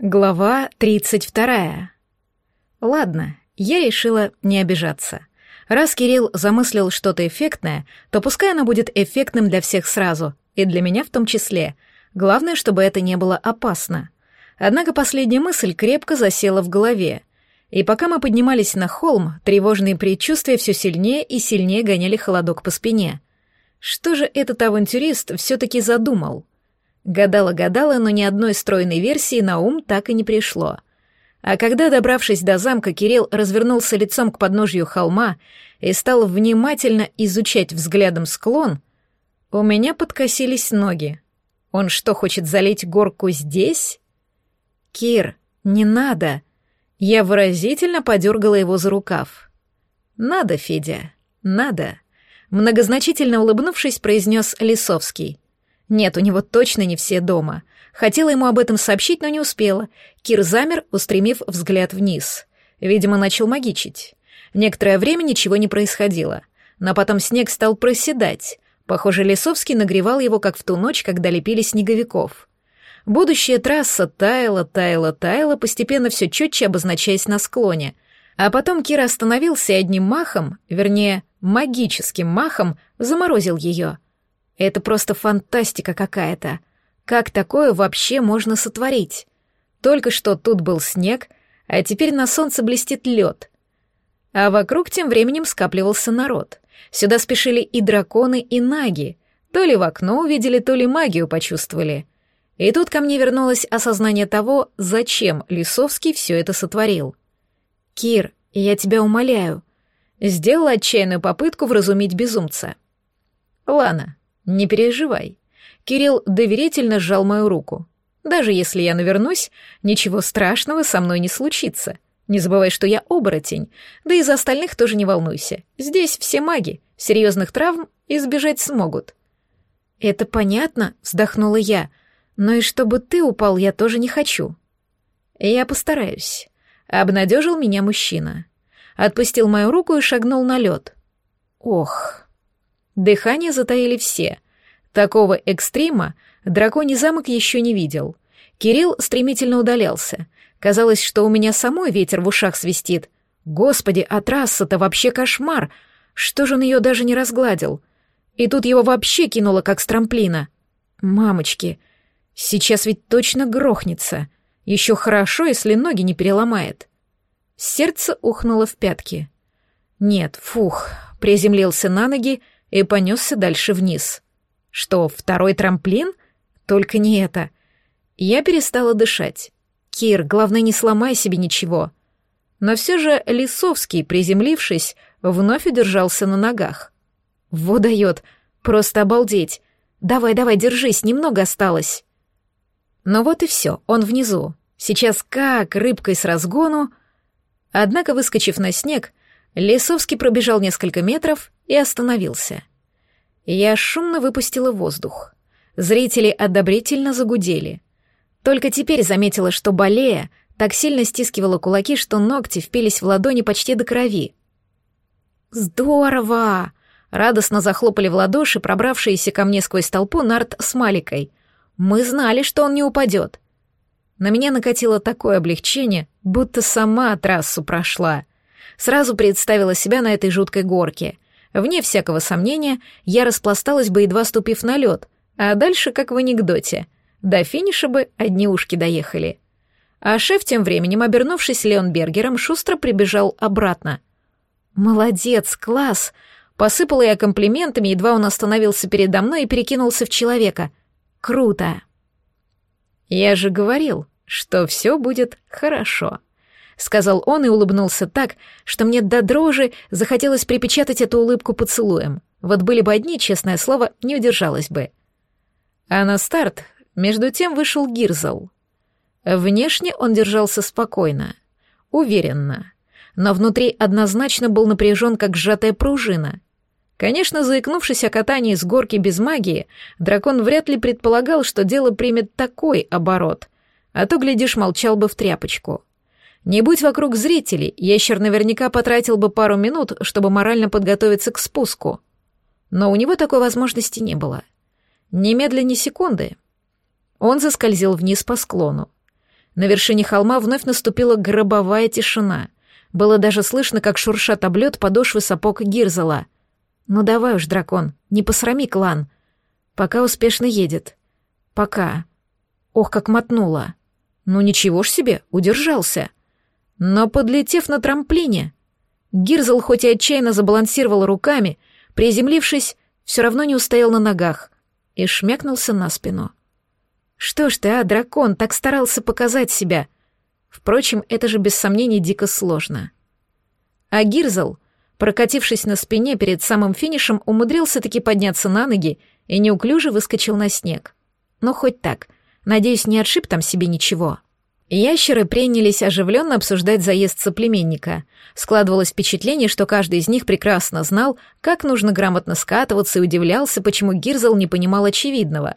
Глава 32. Ладно, я решила не обижаться. Раз Кирилл замыслил что-то эффектное, то пускай оно будет эффектным для всех сразу, и для меня в том числе. Главное, чтобы это не было опасно. Однако последняя мысль крепко засела в голове. И пока мы поднимались на холм, тревожные предчувствия все сильнее и сильнее гоняли холодок по спине. Что же этот авантюрист все-таки задумал? Гадала-гадала, но ни одной стройной версии на ум так и не пришло. А когда, добравшись до замка, Кирилл развернулся лицом к подножью холма и стал внимательно изучать взглядом склон, у меня подкосились ноги. Он что, хочет залить горку здесь? Кир, не надо. Я выразительно подергала его за рукав. Надо, Федя, надо. Многозначительно улыбнувшись, произнес Лисовский. Нет, у него точно не все дома. Хотела ему об этом сообщить, но не успела. Кир замер, устремив взгляд вниз. Видимо, начал магичить. Некоторое время ничего не происходило. Но потом снег стал проседать. Похоже, Лесовский нагревал его, как в ту ночь, когда лепили снеговиков. Будущая трасса таяла, таяла, таяла, постепенно все четче обозначаясь на склоне. А потом Кир остановился и одним махом, вернее, магическим махом, заморозил ее — это просто фантастика какая-то. Как такое вообще можно сотворить? Только что тут был снег, а теперь на солнце блестит лед. А вокруг тем временем скапливался народ. Сюда спешили и драконы, и наги. То ли в окно увидели, то ли магию почувствовали. И тут ко мне вернулось осознание того, зачем Лисовский все это сотворил. «Кир, я тебя умоляю», сделал отчаянную попытку вразумить безумца. «Лана, «Не переживай». Кирилл доверительно сжал мою руку. «Даже если я навернусь, ничего страшного со мной не случится. Не забывай, что я оборотень, да и за остальных тоже не волнуйся. Здесь все маги, серьезных травм избежать смогут». «Это понятно», — вздохнула я, «но и чтобы ты упал, я тоже не хочу». «Я постараюсь», — обнадежил меня мужчина. Отпустил мою руку и шагнул на лед. «Ох...» Дыхание затаили все. Такого экстрима драконий замок еще не видел. Кирилл стремительно удалялся. Казалось, что у меня самой ветер в ушах свистит. Господи, а трасса-то вообще кошмар! Что же он ее даже не разгладил? И тут его вообще кинуло, как с трамплина. Мамочки, сейчас ведь точно грохнется. Еще хорошо, если ноги не переломает. Сердце ухнуло в пятки. Нет, фух, приземлился на ноги и понесся дальше вниз. Что, второй трамплин? Только не это. Я перестала дышать. Кир, главное, не сломай себе ничего. Но все же Лисовский, приземлившись, вновь удержался на ногах. Во дает, просто обалдеть. Давай, давай, держись, немного осталось. Но вот и все, он внизу. Сейчас как рыбкой с разгону. Однако, выскочив на снег, Лесовский пробежал несколько метров и остановился. Я шумно выпустила воздух. Зрители одобрительно загудели. Только теперь заметила, что болея так сильно стискивала кулаки, что ногти впились в ладони почти до крови. «Здорово!» — радостно захлопали в ладоши пробравшиеся ко мне сквозь толпу Нарт с Маликой. «Мы знали, что он не упадет!» На меня накатило такое облегчение, будто сама трассу прошла. Сразу представила себя на этой жуткой горке. Вне всякого сомнения, я распласталась бы, едва ступив на лед, а дальше, как в анекдоте, до финиша бы одни ушки доехали. А шеф тем временем, обернувшись Леонбергером, шустро прибежал обратно. «Молодец, класс!» Посыпала я комплиментами, едва он остановился передо мной и перекинулся в человека. «Круто!» «Я же говорил, что все будет хорошо», сказал он и улыбнулся так, что мне до дрожи захотелось припечатать эту улыбку поцелуем. Вот были бы одни, честное слово, не удержалась бы. А на старт между тем вышел Гирзл. Внешне он держался спокойно, уверенно, но внутри однозначно был напряжен, как сжатая пружина. Конечно, заикнувшись о катании с горки без магии, дракон вряд ли предполагал, что дело примет такой оборот, а то, глядишь, молчал бы в тряпочку. Не будь вокруг зрителей, ящер наверняка потратил бы пару минут, чтобы морально подготовиться к спуску. Но у него такой возможности не было. Немедленно ни секунды. Он заскользил вниз по склону. На вершине холма вновь наступила гробовая тишина. Было даже слышно, как шуршат облет подошвы сапог Гирзела. «Ну давай уж, дракон, не посрами клан. Пока успешно едет. Пока. Ох, как мотнула. Ну ничего ж себе, удержался. Но подлетев на трамплине, Гирзл хоть и отчаянно забалансировал руками, приземлившись, все равно не устоял на ногах и шмякнулся на спину. Что ж ты, а, дракон, так старался показать себя. Впрочем, это же без сомнений дико сложно. А Гирзл, прокатившись на спине перед самым финишем, умудрился таки подняться на ноги и неуклюже выскочил на снег. Но хоть так, надеюсь, не отшиб там себе ничего. Ящеры принялись оживленно обсуждать заезд соплеменника. Складывалось впечатление, что каждый из них прекрасно знал, как нужно грамотно скатываться и удивлялся, почему Гирзл не понимал очевидного.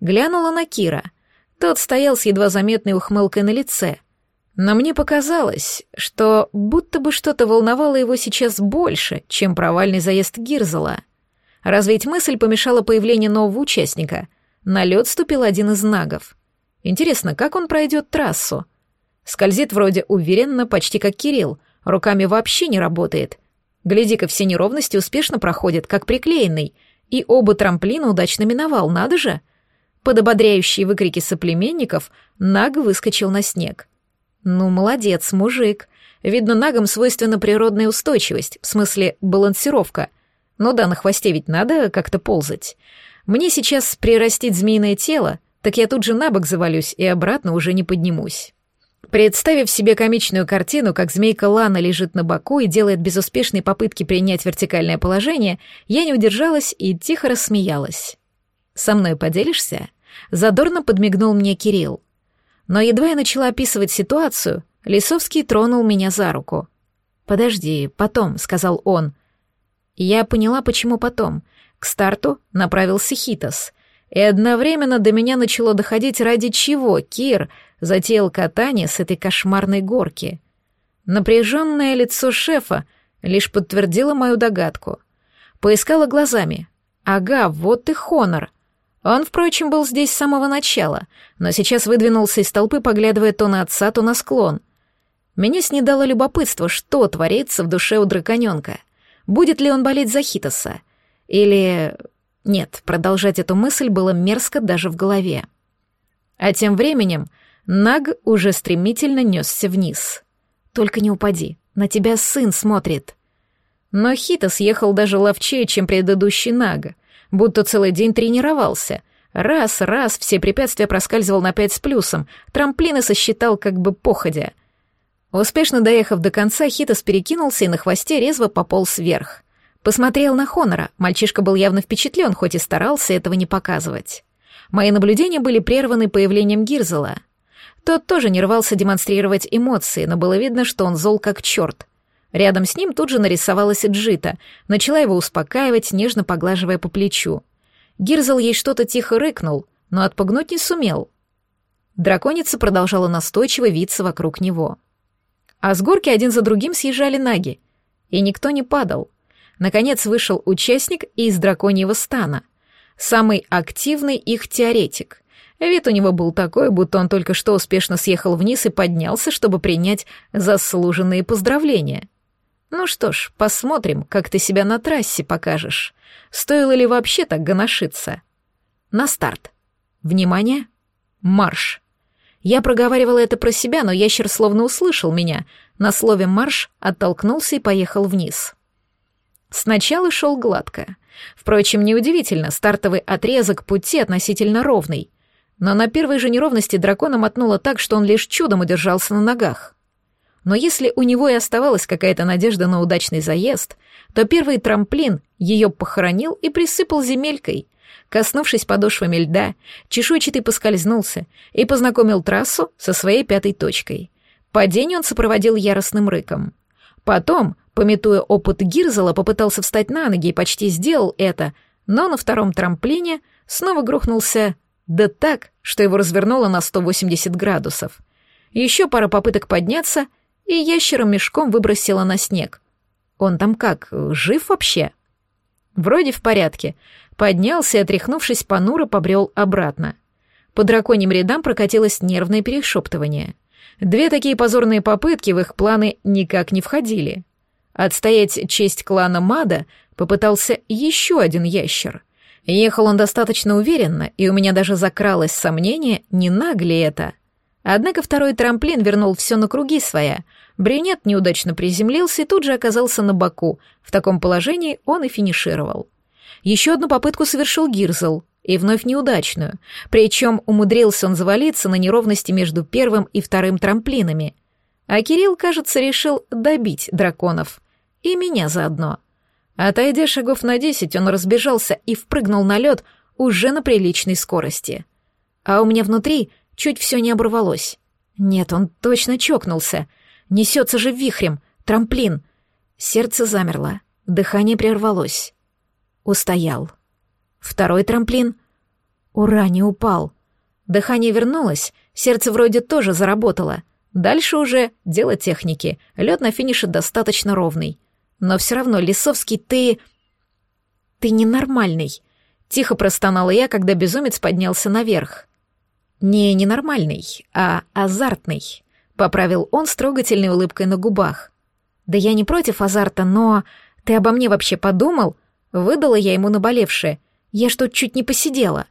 Глянула на Кира. Тот стоял с едва заметной ухмылкой на лице. Но мне показалось, что будто бы что-то волновало его сейчас больше, чем провальный заезд Гирзела. Разве ведь мысль помешала появлению нового участника? На лед ступил один из нагов — Интересно, как он пройдет трассу? Скользит вроде уверенно, почти как Кирилл, руками вообще не работает. Гляди-ка, все неровности успешно проходят, как приклеенный, и оба трамплина удачно миновал, надо же. Под ободряющие выкрики соплеменников Наг выскочил на снег. Ну, молодец, мужик. Видно, Нагам свойственна природная устойчивость, в смысле балансировка. Ну да, на хвосте ведь надо как-то ползать. Мне сейчас прирастить змеиное тело, так я тут же на бок завалюсь и обратно уже не поднимусь. Представив себе комичную картину, как змейка Лана лежит на боку и делает безуспешные попытки принять вертикальное положение, я не удержалась и тихо рассмеялась. «Со мной поделишься?» — задорно подмигнул мне Кирилл. Но едва я начала описывать ситуацию, Лисовский тронул меня за руку. «Подожди, потом», — сказал он. Я поняла, почему потом. К старту направился Хитос, и одновременно до меня начало доходить, ради чего Кир затеял катание с этой кошмарной горки. Напряженное лицо шефа лишь подтвердило мою догадку. Поискала глазами. Ага, вот и Хонор. Он, впрочем, был здесь с самого начала, но сейчас выдвинулся из толпы, поглядывая то на отца, то на склон. Меня снедало любопытство, что творится в душе у драконёнка. Будет ли он болеть за Хитоса? Или нет, продолжать эту мысль было мерзко даже в голове. А тем временем Наг уже стремительно несся вниз. «Только не упади, на тебя сын смотрит». Но Хита съехал даже ловчее, чем предыдущий Наг, будто целый день тренировался. Раз, раз все препятствия проскальзывал на пять с плюсом, трамплины сосчитал как бы походя. Успешно доехав до конца, Хитос перекинулся и на хвосте резво пополз вверх. Посмотрел на Хонора, мальчишка был явно впечатлен, хоть и старался этого не показывать. Мои наблюдения были прерваны появлением Гирзела. Тот тоже не рвался демонстрировать эмоции, но было видно, что он зол как черт. Рядом с ним тут же нарисовалась Джита, начала его успокаивать, нежно поглаживая по плечу. Гирзел ей что-то тихо рыкнул, но отпугнуть не сумел. Драконица продолжала настойчиво виться вокруг него. А с горки один за другим съезжали наги, и никто не падал — Наконец вышел участник из драконьего стана. Самый активный их теоретик. Вид у него был такой, будто он только что успешно съехал вниз и поднялся, чтобы принять заслуженные поздравления. Ну что ж, посмотрим, как ты себя на трассе покажешь. Стоило ли вообще так гоношиться? На старт. Внимание. Марш. Я проговаривала это про себя, но ящер словно услышал меня. На слове «марш» оттолкнулся и поехал вниз. Сначала шел гладко. Впрочем, неудивительно, стартовый отрезок пути относительно ровный. Но на первой же неровности дракона мотнуло так, что он лишь чудом удержался на ногах. Но если у него и оставалась какая-то надежда на удачный заезд, то первый трамплин ее похоронил и присыпал земелькой. Коснувшись подошвами льда, чешуйчатый поскользнулся и познакомил трассу со своей пятой точкой. Падение он сопроводил яростным рыком. Потом Пометуя опыт Гирзела, попытался встать на ноги и почти сделал это, но на втором трамплине снова грохнулся да так, что его развернуло на 180 градусов. Еще пара попыток подняться, и ящером мешком выбросило на снег. Он там как, жив вообще? Вроде в порядке. Поднялся и, отряхнувшись, понуро побрел обратно. По драконьим рядам прокатилось нервное перешептывание. Две такие позорные попытки в их планы никак не входили. Отстоять честь клана Мада попытался еще один ящер. Ехал он достаточно уверенно, и у меня даже закралось сомнение, не нагли это. Однако второй трамплин вернул все на круги своя. Брюнет неудачно приземлился и тут же оказался на боку. В таком положении он и финишировал. Еще одну попытку совершил Гирзл, и вновь неудачную, причем умудрился он завалиться на неровности между первым и вторым трамплинами. А Кирилл, кажется, решил добить драконов. И меня заодно. Отойдя шагов на десять, он разбежался и впрыгнул на лед уже на приличной скорости. А у меня внутри чуть все не оборвалось. Нет, он точно чокнулся. Несется же вихрем, трамплин. Сердце замерло, дыхание прервалось. Устоял. Второй трамплин. Ура, не упал. Дыхание вернулось, сердце вроде тоже заработало. Дальше уже дело техники. Лед на финише достаточно ровный. Но все равно, Лисовский, ты... Ты ненормальный. Тихо простонала я, когда безумец поднялся наверх. Не ненормальный, а азартный, поправил он с трогательной улыбкой на губах. Да я не против азарта, но... Ты обо мне вообще подумал? Выдала я ему наболевшее. Я что, чуть не посидела?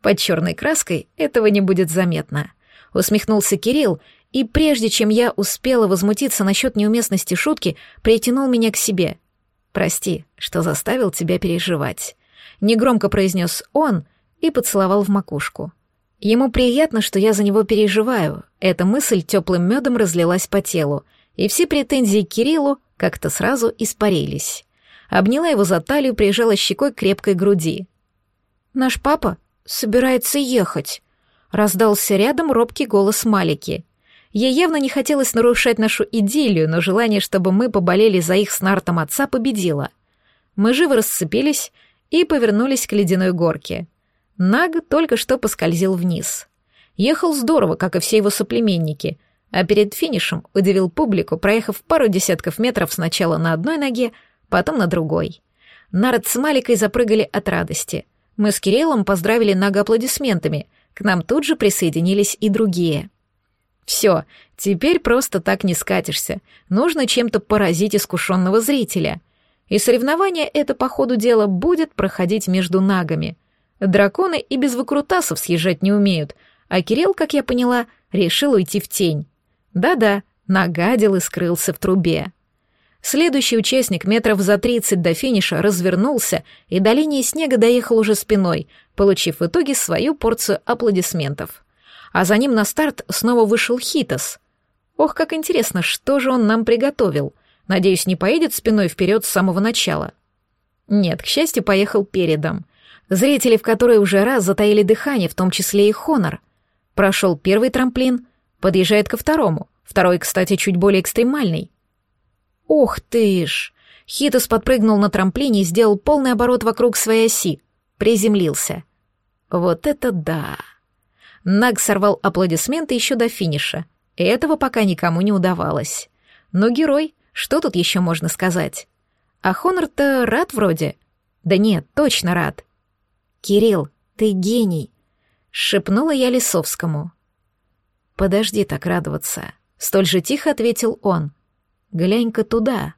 Под черной краской этого не будет заметно. Усмехнулся Кирилл, и прежде чем я успела возмутиться насчет неуместности шутки, притянул меня к себе. «Прости, что заставил тебя переживать», — негромко произнес он и поцеловал в макушку. Ему приятно, что я за него переживаю. Эта мысль теплым медом разлилась по телу, и все претензии к Кириллу как-то сразу испарились обняла его за талию, прижала щекой к крепкой груди. «Наш папа собирается ехать», — раздался рядом робкий голос Малики. Ей явно не хотелось нарушать нашу идиллию, но желание, чтобы мы поболели за их с Нартом отца, победило. Мы живо расцепились и повернулись к ледяной горке. Наг только что поскользил вниз. Ехал здорово, как и все его соплеменники, а перед финишем удивил публику, проехав пару десятков метров сначала на одной ноге, потом на другой. Народ с Маликой запрыгали от радости. Мы с Кириллом поздравили Нага аплодисментами, к нам тут же присоединились и другие. Все, теперь просто так не скатишься, нужно чем-то поразить искушенного зрителя. И соревнование это по ходу дела будет проходить между нагами. Драконы и без выкрутасов съезжать не умеют, а Кирилл, как я поняла, решил уйти в тень. Да-да, нагадил и скрылся в трубе. Следующий участник метров за тридцать до финиша развернулся и до линии снега доехал уже спиной, получив в итоге свою порцию аплодисментов. А за ним на старт снова вышел Хитос. Ох, как интересно, что же он нам приготовил. Надеюсь, не поедет спиной вперед с самого начала. Нет, к счастью, поехал передом. Зрители, в которые уже раз затаили дыхание, в том числе и Хонор. Прошел первый трамплин, подъезжает ко второму. Второй, кстати, чуть более экстремальный. Ох ты ж! Хитос подпрыгнул на трамплине и сделал полный оборот вокруг своей оси. Приземлился. Вот это да! Наг сорвал аплодисменты еще до финиша. И этого пока никому не удавалось. Но герой, что тут еще можно сказать? А Хонор-то рад вроде. Да нет, точно рад. «Кирилл, ты гений!» — шепнула я Лисовскому. «Подожди так радоваться», — столь же тихо ответил он. Глянь-ка туда.